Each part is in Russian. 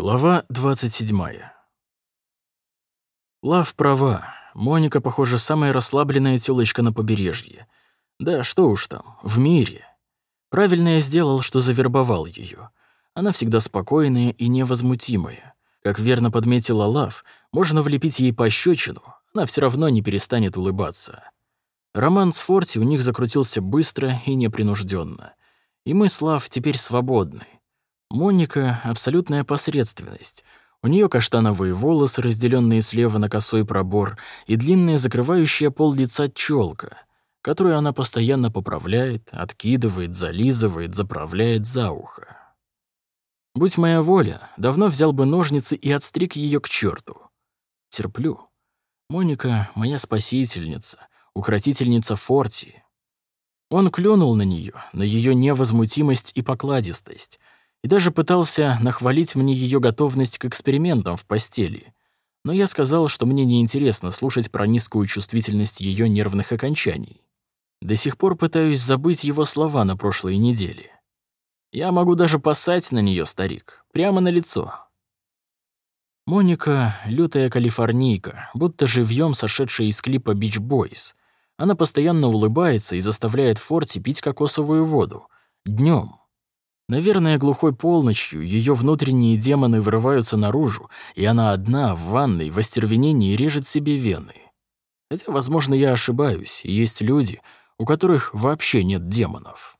Глава 27. Лав права. Моника, похоже, самая расслабленная тёлочка на побережье. Да что уж там, в мире. Правильно я сделал, что завербовал её. Она всегда спокойная и невозмутимая. Как верно подметила Лав, можно влепить ей пощечину, она всё равно не перестанет улыбаться. Роман с Форти у них закрутился быстро и непринужденно. И мы Лав теперь свободны. Моника — абсолютная посредственность. У нее каштановые волосы, разделенные слева на косой пробор, и длинная закрывающая пол лица челка, которую она постоянно поправляет, откидывает, зализывает, заправляет за ухо. Будь моя воля, давно взял бы ножницы и отстриг ее к черту. Терплю. Моника — моя спасительница, укротительница Форти. Он клюнул на нее, на ее невозмутимость и покладистость — и даже пытался нахвалить мне ее готовность к экспериментам в постели. Но я сказал, что мне неинтересно слушать про низкую чувствительность ее нервных окончаний. До сих пор пытаюсь забыть его слова на прошлой неделе. Я могу даже посать на нее, старик, прямо на лицо. Моника — лютая калифорнийка, будто живьем сошедшая из клипа «Бич Бойс». Она постоянно улыбается и заставляет Форти пить кокосовую воду. днем. Наверное, глухой полночью ее внутренние демоны вырываются наружу, и она одна в ванной в остервенении режет себе вены. Хотя, возможно, я ошибаюсь, и есть люди, у которых вообще нет демонов.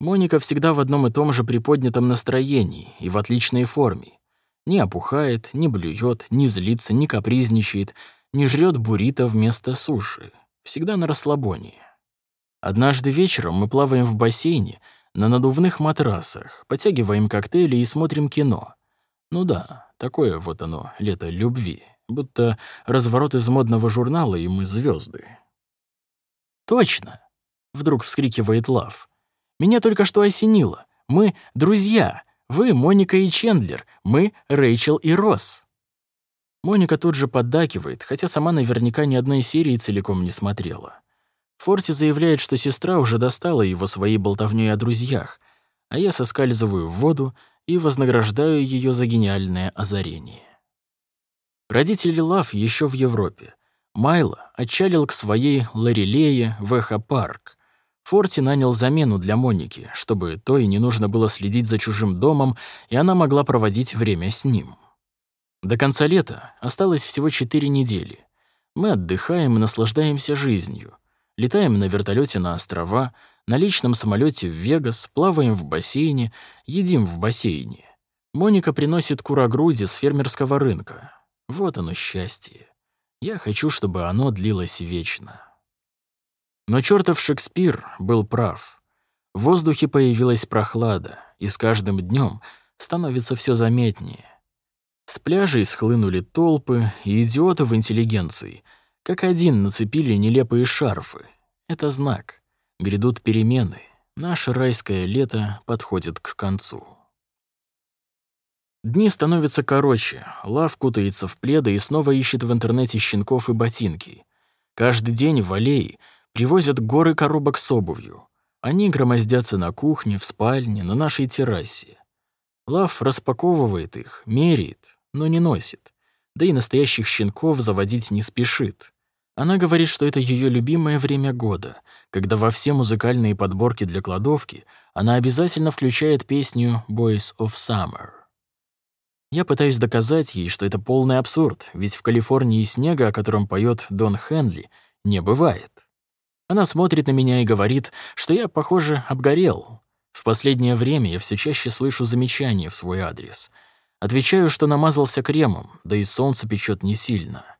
Моника всегда в одном и том же приподнятом настроении и в отличной форме. Не опухает, не блюет, не злится, не капризничает, не жрет буррито вместо суши. Всегда на расслабоне. Однажды вечером мы плаваем в бассейне — на надувных матрасах, потягиваем коктейли и смотрим кино. Ну да, такое вот оно, лето любви. Будто разворот из модного журнала, и мы звезды. «Точно!» — вдруг вскрикивает Лав. «Меня только что осенило. Мы — друзья. Вы — Моника и Чендлер. Мы — Рэйчел и Росс». Моника тут же поддакивает, хотя сама наверняка ни одной серии целиком не смотрела. Форти заявляет, что сестра уже достала его своей болтовней о друзьях, а я соскальзываю в воду и вознаграждаю ее за гениальное озарение. Родители Лав еще в Европе. Майло отчалил к своей Ларилее в Эхо-парк. Форти нанял замену для Моники, чтобы той не нужно было следить за чужим домом, и она могла проводить время с ним. До конца лета осталось всего четыре недели. Мы отдыхаем и наслаждаемся жизнью. Летаем на вертолете на острова, на личном самолете в Вегас, плаваем в бассейне, едим в бассейне. Моника приносит курогруди с фермерского рынка. Вот оно счастье. Я хочу, чтобы оно длилось вечно. Но чертов Шекспир был прав. В воздухе появилась прохлада, и с каждым днем становится все заметнее. С пляжей схлынули толпы, и идиоты в интеллигенции — как один нацепили нелепые шарфы. Это знак. Грядут перемены. Наше райское лето подходит к концу. Дни становятся короче. Лав кутается в пледы и снова ищет в интернете щенков и ботинки. Каждый день в аллее привозят горы коробок с обувью. Они громоздятся на кухне, в спальне, на нашей террасе. Лав распаковывает их, меряет, но не носит. Да и настоящих щенков заводить не спешит. Она говорит, что это ее любимое время года, когда во все музыкальные подборки для кладовки она обязательно включает песню «Boys of Summer». Я пытаюсь доказать ей, что это полный абсурд, ведь в Калифорнии снега, о котором поет Дон Хенли, не бывает. Она смотрит на меня и говорит, что я, похоже, обгорел. В последнее время я все чаще слышу замечания в свой адрес. Отвечаю, что намазался кремом, да и солнце печет не сильно.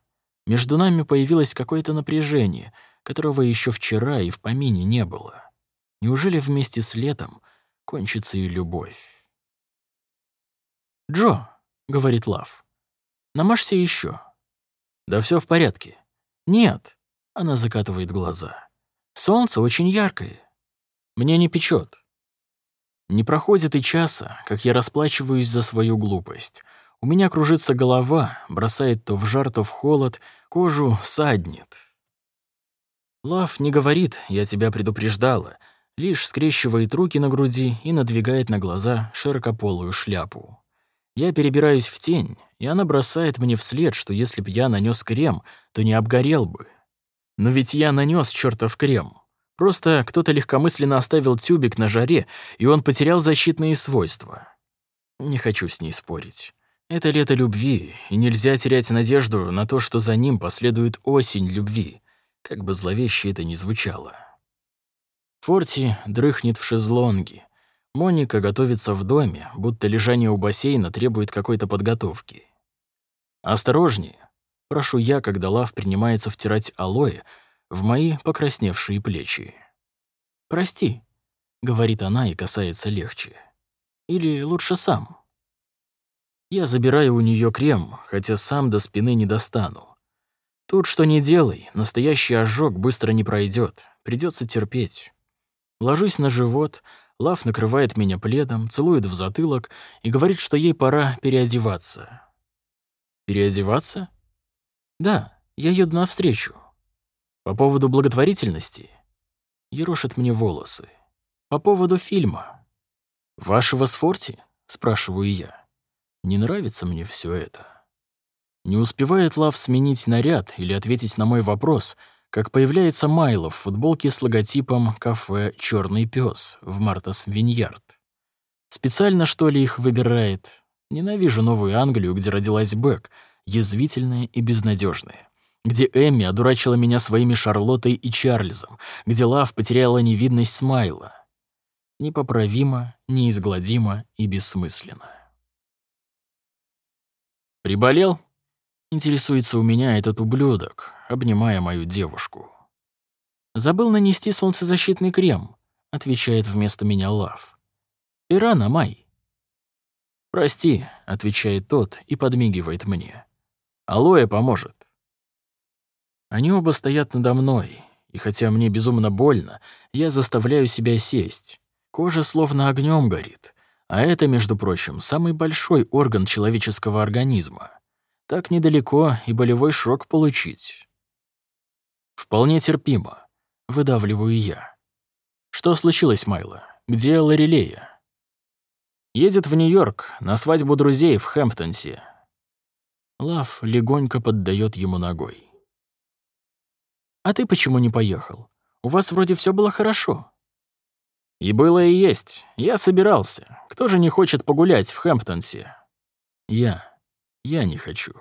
Между нами появилось какое-то напряжение, которого еще вчера и в помине не было. Неужели вместе с летом кончится и любовь? «Джо», — говорит Лав, — «намажься еще». «Да все в порядке». «Нет», — она закатывает глаза. «Солнце очень яркое. Мне не печет. Не проходит и часа, как я расплачиваюсь за свою глупость. У меня кружится голова, бросает то в жар, то в холод, кожу саднит. Лав не говорит «я тебя предупреждала», лишь скрещивает руки на груди и надвигает на глаза широкополую шляпу. Я перебираюсь в тень, и она бросает мне вслед, что если б я нанес крем, то не обгорел бы. Но ведь я нанес чертов крем. Просто кто-то легкомысленно оставил тюбик на жаре, и он потерял защитные свойства. Не хочу с ней спорить. Это лето любви, и нельзя терять надежду на то, что за ним последует осень любви, как бы зловеще это ни звучало. Форти дрыхнет в шезлонге. Моника готовится в доме, будто лежание у бассейна требует какой-то подготовки. «Осторожнее!» — прошу я, когда Лав принимается втирать алоэ в мои покрасневшие плечи. «Прости», — говорит она и касается легче. «Или лучше сам». Я забираю у нее крем, хотя сам до спины не достану. Тут что ни делай, настоящий ожог быстро не пройдет, придется терпеть. Ложусь на живот, Лав накрывает меня пледом, целует в затылок и говорит, что ей пора переодеваться. Переодеваться? Да, я еду навстречу. По поводу благотворительности? Ерошит мне волосы. По поводу фильма. Вашего с? Спрашиваю я. Не нравится мне все это. Не успевает Лав сменить наряд или ответить на мой вопрос, как появляется Майло в футболке с логотипом кафе Черный пес в Мартас Виньярд. Специально, что ли, их выбирает? Ненавижу Новую Англию, где родилась Бэк, язвительная и безнадежная где Эмми одурачила меня своими Шарлоттой и Чарльзом, где Лав потеряла невинность с Майло. Непоправимо, неизгладимо и бессмысленно. «Приболел?» — интересуется у меня этот ублюдок, обнимая мою девушку. «Забыл нанести солнцезащитный крем», — отвечает вместо меня Лав. «И рано, Май». «Прости», — отвечает тот и подмигивает мне. «Алоэ поможет». Они оба стоят надо мной, и хотя мне безумно больно, я заставляю себя сесть. Кожа словно огнем горит, а это, между прочим, самый большой орган человеческого организма. Так недалеко и болевой шок получить. Вполне терпимо. Выдавливаю я. Что случилось, Майло? Где Лорелея? Едет в Нью-Йорк на свадьбу друзей в Хэмптонсе. Лав легонько поддает ему ногой. А ты почему не поехал? У вас вроде все было хорошо». «И было и есть. Я собирался. Кто же не хочет погулять в Хэмптонсе?» «Я. Я не хочу».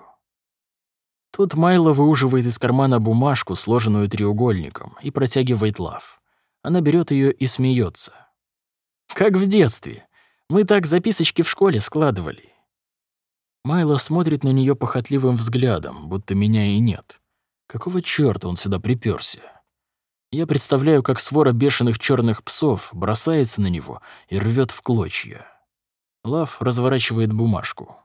Тут Майло выуживает из кармана бумажку, сложенную треугольником, и протягивает Лав. Она берет ее и смеется. «Как в детстве. Мы так записочки в школе складывали». Майло смотрит на нее похотливым взглядом, будто меня и нет. Какого чёрта он сюда приперся? Я представляю, как свора бешеных черных псов бросается на него и рвет в клочья. Лав разворачивает бумажку.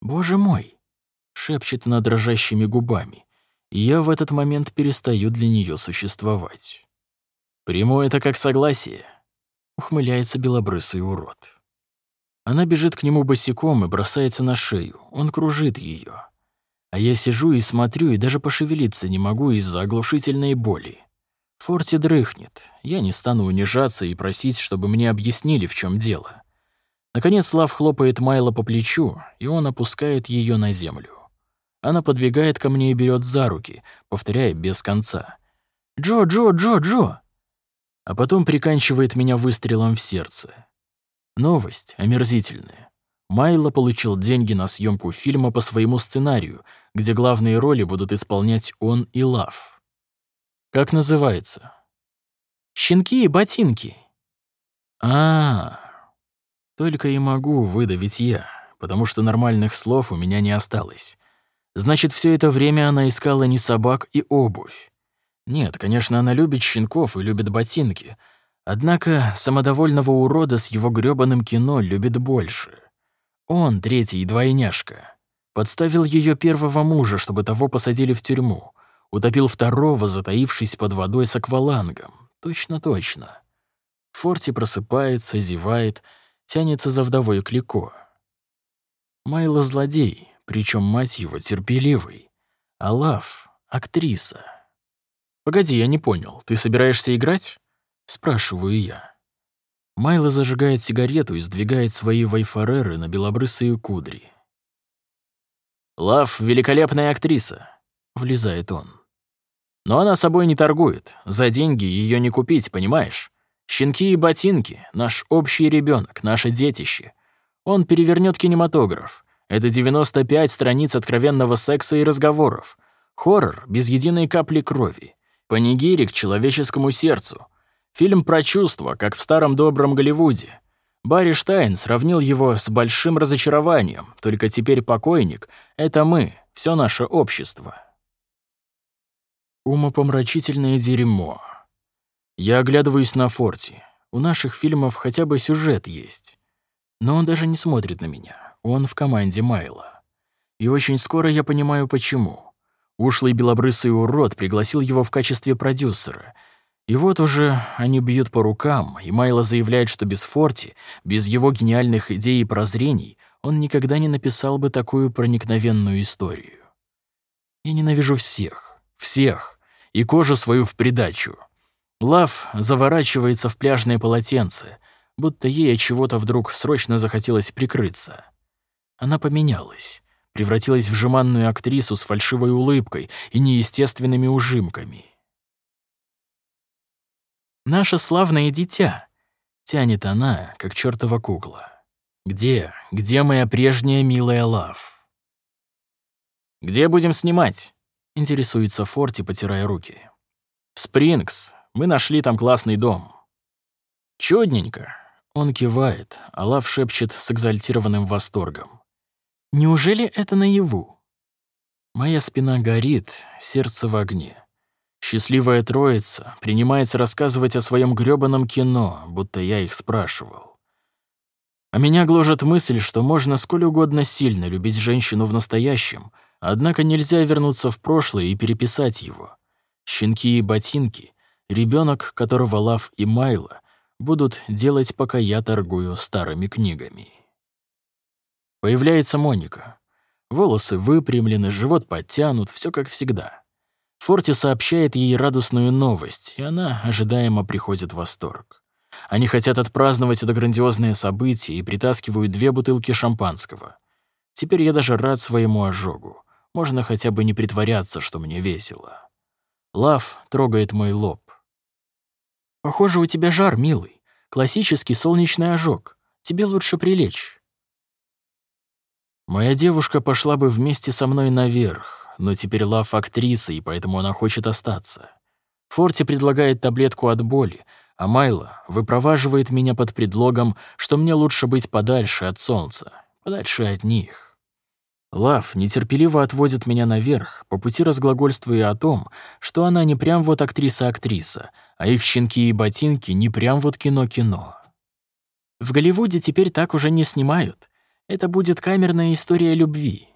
«Боже мой!» — шепчет она дрожащими губами. Я в этот момент перестаю для нее существовать. «Приму это как согласие», — ухмыляется белобрысый урод. Она бежит к нему босиком и бросается на шею. Он кружит ее. А я сижу и смотрю, и даже пошевелиться не могу из-за оглушительной боли. Форти дрыхнет. Я не стану унижаться и просить, чтобы мне объяснили, в чем дело. Наконец Лав хлопает Майла по плечу, и он опускает ее на землю. Она подбегает ко мне и берет за руки, повторяя без конца. «Джо, Джо, Джо, Джо!» А потом приканчивает меня выстрелом в сердце. Новость омерзительная. Майло получил деньги на съемку фильма по своему сценарию, где главные роли будут исполнять он и Лав. Как называется? «Щенки и ботинки». А, -а, а Только и могу выдавить я, потому что нормальных слов у меня не осталось. Значит, все это время она искала не собак и обувь. Нет, конечно, она любит щенков и любит ботинки. Однако самодовольного урода с его грёбаным кино любит больше. Он, третий двойняшка, подставил ее первого мужа, чтобы того посадили в тюрьму, утопил второго, затаившись под водой с аквалангом. Точно-точно. Форти просыпается, зевает, тянется за вдовой Клико. Майло злодей, причем мать его терпеливый. А Лав — актриса. «Погоди, я не понял, ты собираешься играть?» — спрашиваю я. Майло зажигает сигарету и сдвигает свои вайфареры на белобрысые кудри. «Лав — великолепная актриса», — влезает он. «Но она собой не торгует. За деньги ее не купить, понимаешь? Щенки и ботинки — наш общий ребенок, наше детище. Он перевернет кинематограф. Это 95 страниц откровенного секса и разговоров. Хоррор без единой капли крови. Панигирик человеческому сердцу. Фильм про чувства, как в старом добром Голливуде. Барри Штайн сравнил его с большим разочарованием, только теперь покойник — это мы, все наше общество. Умопомрачительное дерьмо. Я оглядываюсь на Форти. У наших фильмов хотя бы сюжет есть. Но он даже не смотрит на меня. Он в команде Майла. И очень скоро я понимаю, почему. Ушлый белобрысый урод пригласил его в качестве продюсера — и вот уже они бьют по рукам, и Майло заявляет, что без Форти, без его гениальных идей и прозрений, он никогда не написал бы такую проникновенную историю. Я ненавижу всех, всех, и кожу свою в придачу. Лав заворачивается в пляжное полотенце, будто ей от чего-то вдруг срочно захотелось прикрыться. Она поменялась, превратилась в жеманную актрису с фальшивой улыбкой и неестественными ужимками. Наше славное дитя!» Тянет она, как чертова кукла. «Где, где моя прежняя милая Лав?» «Где будем снимать?» — интересуется Форти, потирая руки. «В Спрингс. Мы нашли там классный дом». «Чудненько!» — он кивает, а Лав шепчет с экзальтированным восторгом. «Неужели это наяву?» Моя спина горит, сердце в огне. Счастливая троица принимается рассказывать о своем грёбаном кино, будто я их спрашивал. А меня гложет мысль, что можно сколь угодно сильно любить женщину в настоящем, однако нельзя вернуться в прошлое и переписать его. Щенки и ботинки, ребенок, которого Лав и Майла будут делать, пока я торгую старыми книгами. Появляется Моника. Волосы выпрямлены, живот подтянут, все как всегда. Форти сообщает ей радостную новость, и она ожидаемо приходит в восторг. Они хотят отпраздновать это грандиозное событие и притаскивают две бутылки шампанского. Теперь я даже рад своему ожогу. Можно хотя бы не притворяться, что мне весело. Лав трогает мой лоб. «Похоже, у тебя жар, милый. Классический солнечный ожог. Тебе лучше прилечь». Моя девушка пошла бы вместе со мной наверх, но теперь Лав актриса, и поэтому она хочет остаться. Форти предлагает таблетку от боли, а Майло выпроваживает меня под предлогом, что мне лучше быть подальше от солнца, подальше от них. Лав нетерпеливо отводит меня наверх, по пути разглагольствуя о том, что она не прям вот актриса-актриса, а их щенки и ботинки не прям вот кино-кино. В Голливуде теперь так уже не снимают. Это будет камерная история любви.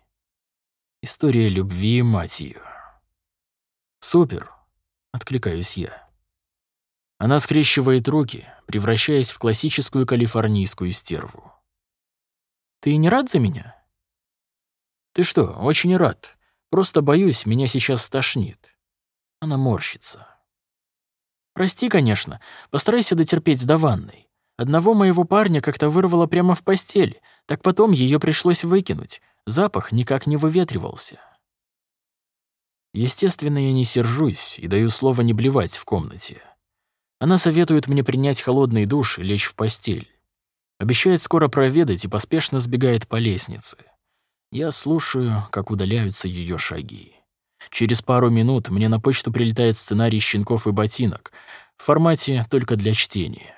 История любви, мать ее. «Супер!» — откликаюсь я. Она скрещивает руки, превращаясь в классическую калифорнийскую стерву. «Ты не рад за меня?» «Ты что, очень рад. Просто боюсь, меня сейчас стошнит». Она морщится. «Прости, конечно. Постарайся дотерпеть до ванной. Одного моего парня как-то вырвало прямо в постель, так потом ее пришлось выкинуть. Запах никак не выветривался. Естественно, я не сержусь и даю слово не блевать в комнате. Она советует мне принять холодный душ и лечь в постель. Обещает скоро проведать и поспешно сбегает по лестнице. Я слушаю, как удаляются ее шаги. Через пару минут мне на почту прилетает сценарий «Щенков и ботинок» в формате только для чтения.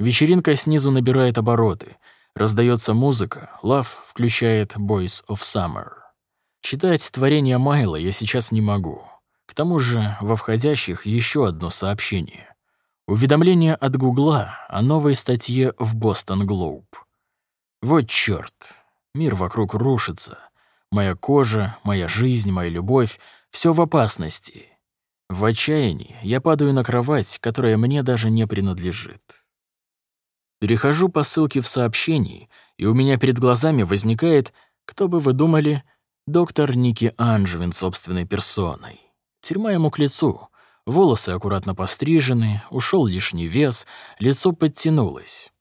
Вечеринка снизу набирает обороты — Раздается музыка, Лав включает Boys of Summer. Читать творение Майла я сейчас не могу. К тому же во входящих еще одно сообщение. Уведомление от Гугла о новой статье в Бостон Глоуб. Вот чёрт, мир вокруг рушится. Моя кожа, моя жизнь, моя любовь — все в опасности. В отчаянии я падаю на кровать, которая мне даже не принадлежит. Перехожу по ссылке в сообщении, и у меня перед глазами возникает, кто бы вы думали, доктор Ники Анжвин собственной персоной. Тюрьма ему к лицу. Волосы аккуратно пострижены, ушел лишний вес, лицо подтянулось.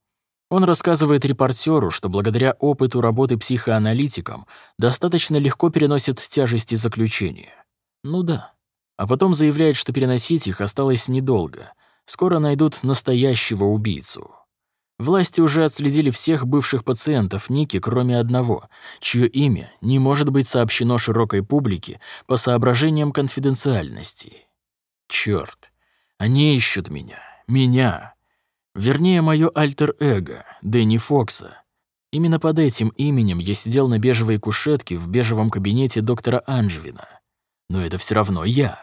Он рассказывает репортеру, что благодаря опыту работы психоаналитиком достаточно легко переносит тяжести заключения. Ну да. А потом заявляет, что переносить их осталось недолго. Скоро найдут настоящего убийцу. Власти уже отследили всех бывших пациентов Ники, кроме одного, чье имя не может быть сообщено широкой публике по соображениям конфиденциальности. Черт, они ищут меня. Меня. Вернее, мое альтер-эго, Дэнни Фокса. Именно под этим именем я сидел на бежевой кушетке в бежевом кабинете доктора Анжвина. Но это все равно я.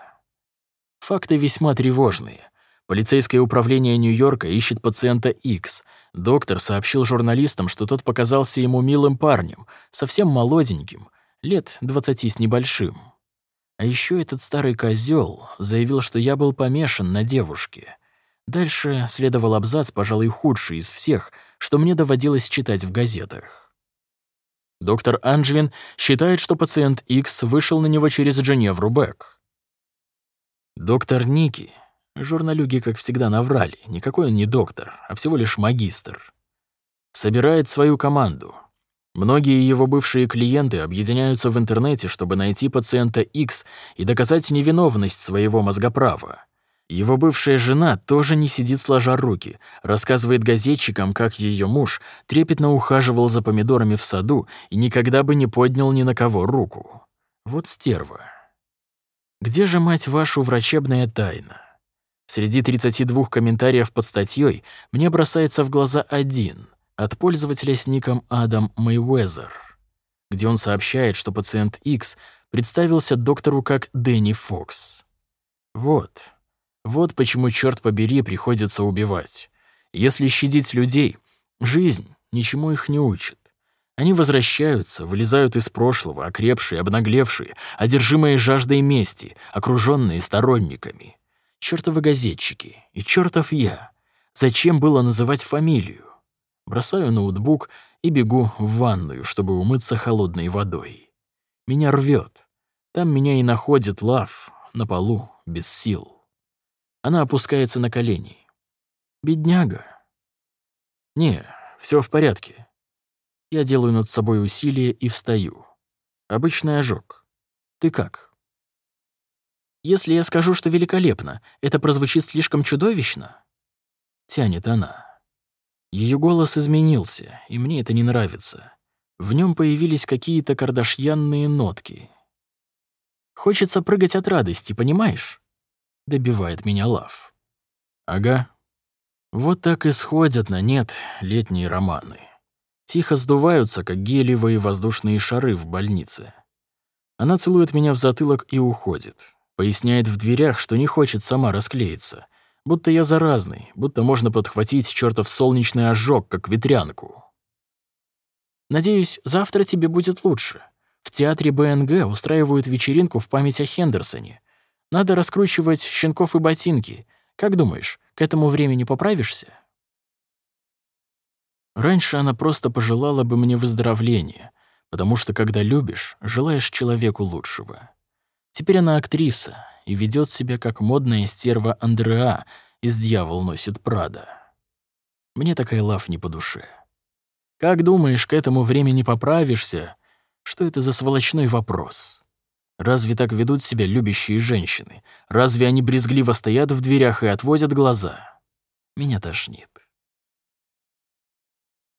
Факты весьма тревожные. Полицейское управление Нью-Йорка ищет пациента X. Доктор сообщил журналистам, что тот показался ему милым парнем, совсем молоденьким, лет двадцати с небольшим. А еще этот старый козел заявил, что я был помешан на девушке. Дальше следовал абзац, пожалуй, худший из всех, что мне доводилось читать в газетах. Доктор Анджвин считает, что пациент X вышел на него через Дженевру Бек. Доктор Ники Журналюги, как всегда, наврали. Никакой он не доктор, а всего лишь магистр. Собирает свою команду. Многие его бывшие клиенты объединяются в интернете, чтобы найти пациента X и доказать невиновность своего мозгоправа. Его бывшая жена тоже не сидит сложа руки, рассказывает газетчикам, как ее муж трепетно ухаживал за помидорами в саду и никогда бы не поднял ни на кого руку. Вот стерва. Где же, мать вашу, врачебная тайна? Среди 32 комментариев под статьей мне бросается в глаза один от пользователя с ником Адам Мэйвезер, где он сообщает, что пациент X представился доктору как Дэнни Фокс. Вот. Вот почему, черт побери, приходится убивать. Если щадить людей, жизнь ничему их не учит. Они возвращаются, вылезают из прошлого, окрепшие, обнаглевшие, одержимые жаждой мести, окруженные сторонниками. Чёртовы газетчики и чёртов я. Зачем было называть фамилию? Бросаю ноутбук и бегу в ванную, чтобы умыться холодной водой. Меня рвет. Там меня и находит Лав на полу, без сил. Она опускается на колени. Бедняга. Не, все в порядке. Я делаю над собой усилие и встаю. Обычный ожог. Ты как? Если я скажу, что великолепно, это прозвучит слишком чудовищно?» Тянет она. Ее голос изменился, и мне это не нравится. В нем появились какие-то кардашьянные нотки. «Хочется прыгать от радости, понимаешь?» Добивает меня Лав. «Ага. Вот так и сходят на нет летние романы. Тихо сдуваются, как гелевые воздушные шары в больнице. Она целует меня в затылок и уходит. Поясняет в дверях, что не хочет сама расклеиться. Будто я заразный, будто можно подхватить чертов солнечный ожог, как ветрянку. Надеюсь, завтра тебе будет лучше. В театре БНГ устраивают вечеринку в память о Хендерсоне. Надо раскручивать щенков и ботинки. Как думаешь, к этому времени поправишься? Раньше она просто пожелала бы мне выздоровления, потому что, когда любишь, желаешь человеку лучшего. Теперь она актриса и ведет себя как модная стерва Андреа из «Дьявол носит Прада». Мне такая лав не по душе. Как думаешь, к этому времени поправишься? Что это за сволочной вопрос? Разве так ведут себя любящие женщины? Разве они брезгливо стоят в дверях и отводят глаза? Меня тошнит.